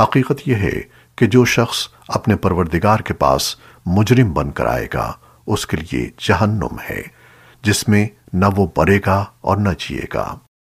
حقیقت یہ ہے کہ جو شخص اپنے پروردگار کے پاس مجرم بن کر آئے گا، اس کے لیے جہنم ہے، جس میں نہ وہ برے گا اور نہ جیے گا۔